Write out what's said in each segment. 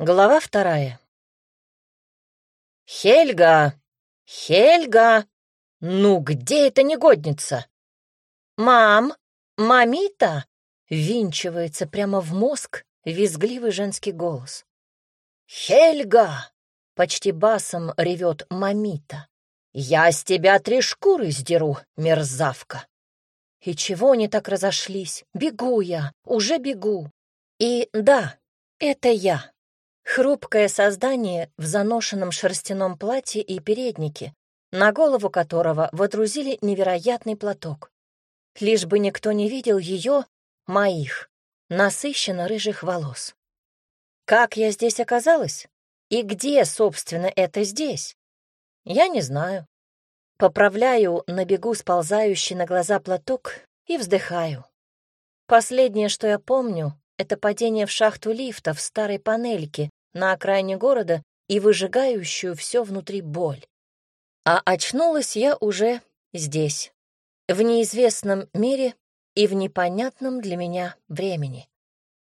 Глава вторая. «Хельга! Хельга! Ну где эта негодница?» «Мам! Мамита!» — винчивается прямо в мозг визгливый женский голос. «Хельга!» — почти басом ревет мамита. «Я с тебя три шкуры сдеру, мерзавка!» И чего они так разошлись? Бегу я, уже бегу. И да, это я. Хрупкое создание в заношенном шерстяном платье и переднике, на голову которого водрузили невероятный платок. Лишь бы никто не видел ее, моих, насыщенно рыжих волос. Как я здесь оказалась? И где, собственно, это здесь? Я не знаю. Поправляю на бегу сползающий на глаза платок и вздыхаю. Последнее, что я помню, это падение в шахту лифта в старой панельке, на окраине города и выжигающую все внутри боль. А очнулась я уже здесь, в неизвестном мире и в непонятном для меня времени.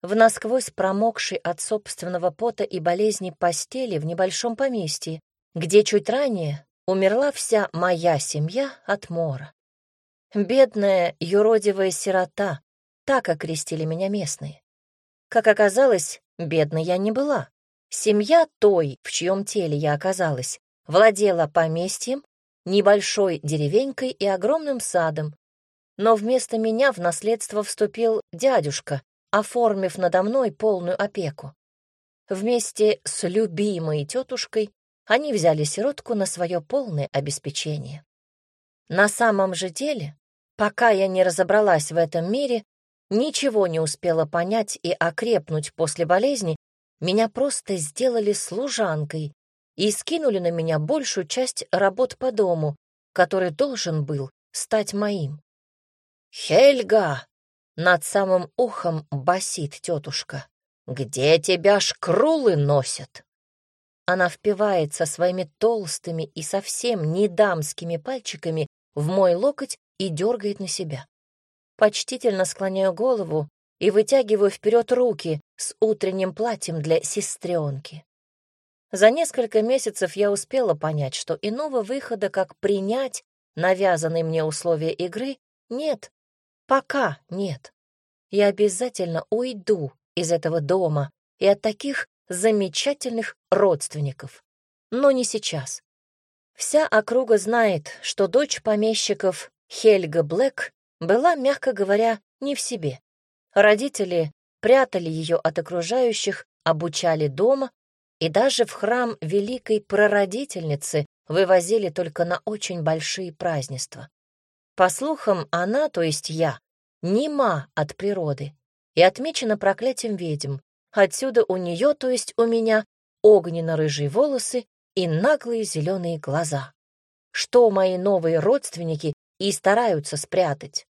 В насквозь промокшей от собственного пота и болезни постели в небольшом поместье, где чуть ранее умерла вся моя семья от мора. Бедная, юродивая сирота, так окрестили меня местные. Как оказалось, бедной я не была. Семья той, в чьем теле я оказалась, владела поместьем, небольшой деревенькой и огромным садом. Но вместо меня в наследство вступил дядюшка, оформив надо мной полную опеку. Вместе с любимой тетушкой они взяли сиротку на свое полное обеспечение. На самом же деле, пока я не разобралась в этом мире, ничего не успела понять и окрепнуть после болезни, меня просто сделали служанкой и скинули на меня большую часть работ по дому, который должен был стать моим. «Хельга!» — над самым ухом басит тетушка. «Где тебя шкрулы носят?» Она впивается своими толстыми и совсем не дамскими пальчиками в мой локоть и дергает на себя. Почтительно склоняю голову и вытягиваю вперед руки с утренним платьем для сестренки. За несколько месяцев я успела понять, что иного выхода, как принять навязанные мне условия игры, нет. Пока нет. Я обязательно уйду из этого дома и от таких замечательных родственников. Но не сейчас. Вся округа знает, что дочь помещиков Хельга Блэк была, мягко говоря, не в себе. Родители прятали ее от окружающих, обучали дома и даже в храм великой прародительницы вывозили только на очень большие празднества. По слухам, она, то есть я, нема от природы и отмечена проклятием ведьм. Отсюда у нее, то есть у меня, огненно-рыжие волосы и наглые зеленые глаза. Что мои новые родственники и стараются спрятать.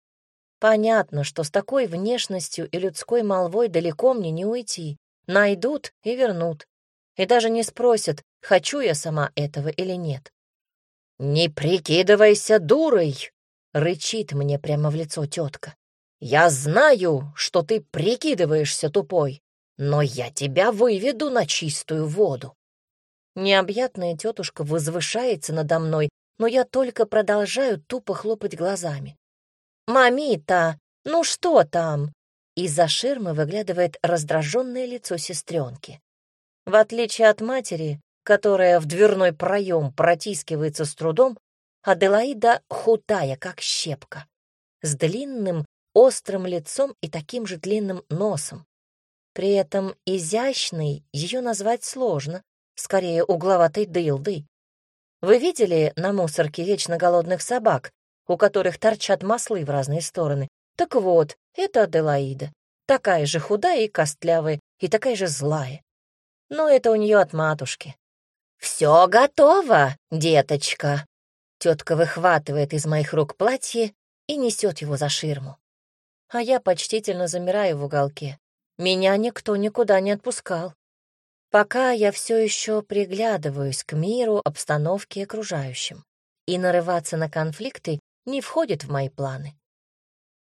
Понятно, что с такой внешностью и людской молвой далеко мне не уйти. Найдут и вернут. И даже не спросят, хочу я сама этого или нет. «Не прикидывайся дурой!» — рычит мне прямо в лицо тетка. «Я знаю, что ты прикидываешься тупой, но я тебя выведу на чистую воду». Необъятная тетушка возвышается надо мной, но я только продолжаю тупо хлопать глазами. «Мамита, ну что там?» Из-за ширмы выглядывает раздраженное лицо сестренки. В отличие от матери, которая в дверной проем протискивается с трудом, Аделаида худая, как щепка, с длинным, острым лицом и таким же длинным носом. При этом изящной ее назвать сложно, скорее угловатой дылдой. Вы видели на мусорке вечно голодных собак, у которых торчат маслы в разные стороны. Так вот, это Аделаида. Такая же худая и костлявая, и такая же злая. Но это у нее от матушки. «Все готово, деточка!» Тетка выхватывает из моих рук платье и несет его за ширму. А я почтительно замираю в уголке. Меня никто никуда не отпускал. Пока я все еще приглядываюсь к миру, обстановке и окружающим. И нарываться на конфликты не входит в мои планы.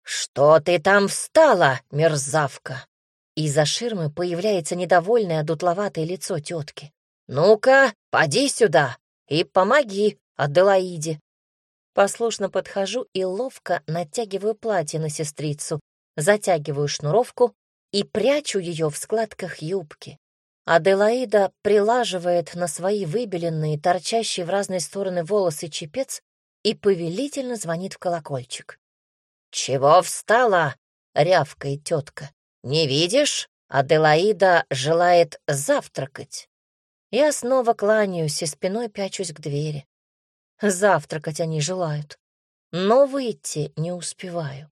«Что ты там встала, мерзавка?» Из-за ширмы появляется недовольное дутловатое лицо тетки. «Ну-ка, поди сюда и помоги Аделаиде». Послушно подхожу и ловко натягиваю платье на сестрицу, затягиваю шнуровку и прячу ее в складках юбки. Аделаида прилаживает на свои выбеленные, торчащие в разные стороны волосы чепец и повелительно звонит в колокольчик. «Чего встала?» — рявкает тетка. «Не видишь? Аделаида желает завтракать». Я снова кланяюсь и спиной пячусь к двери. Завтракать они желают, но выйти не успеваю.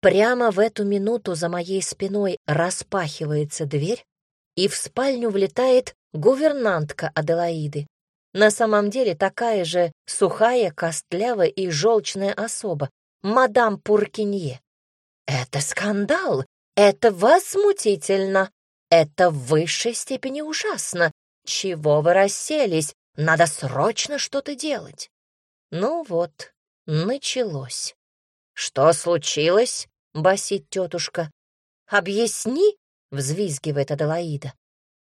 Прямо в эту минуту за моей спиной распахивается дверь, и в спальню влетает гувернантка Аделаиды. На самом деле такая же сухая, костлявая и желчная особа, мадам Пуркинье. Это скандал, это возмутительно, это в высшей степени ужасно. Чего вы расселись? Надо срочно что-то делать. Ну вот, началось. Что случилось? басит тетушка. Объясни, взвизгивает Аделаида.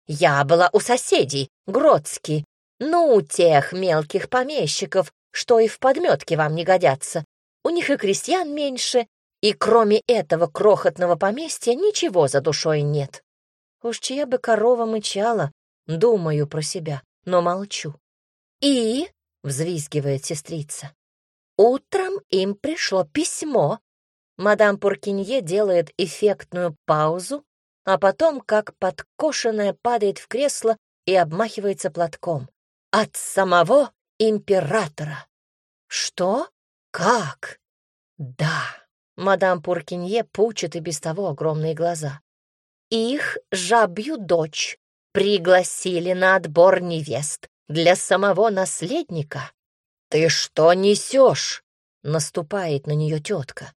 Я была у соседей, Гродски, ну, тех мелких помещиков, что и в подметке вам не годятся. У них и крестьян меньше, и кроме этого крохотного поместья ничего за душой нет. Уж чья бы корова мычала, думаю про себя, но молчу. И, — взвизгивает сестрица, — утром им пришло письмо. Мадам Пуркинье делает эффектную паузу, а потом, как подкошенная, падает в кресло и обмахивается платком. От самого императора. Что? Как? Да. Мадам Пуркинье пучит и без того огромные глаза. Их жабью дочь пригласили на отбор невест для самого наследника. Ты что несешь? Наступает на нее тетка.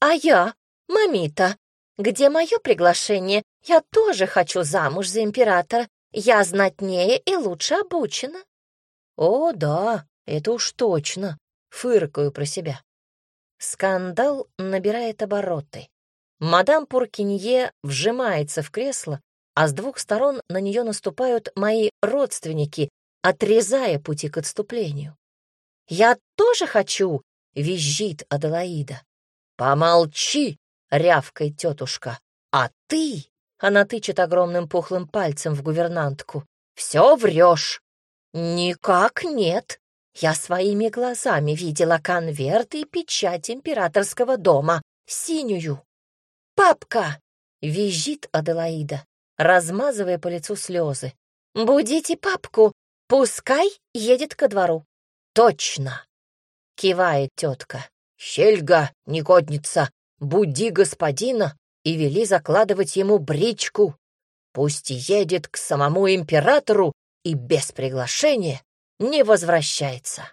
А я, мамита, где мое приглашение? Я тоже хочу замуж за императора. Я знатнее и лучше обучена. О, да, это уж точно, фыркаю про себя. Скандал набирает обороты. Мадам Пуркинье вжимается в кресло, а с двух сторон на нее наступают мои родственники, отрезая пути к отступлению. «Я тоже хочу!» — визжит Аделаида. «Помолчи!» — рявкает тетушка. «А ты?» — она тычет огромным пухлым пальцем в гувернантку. «Все врешь!» «Никак нет!» Я своими глазами видела конверт и печать императорского дома, синюю. «Папка!» — визжит Аделаида, размазывая по лицу слезы. «Будите папку, пускай едет ко двору». «Точно!» — кивает тетка. «Щельга, негодница, буди господина и вели закладывать ему бричку. Пусть едет к самому императору и без приглашения не возвращается.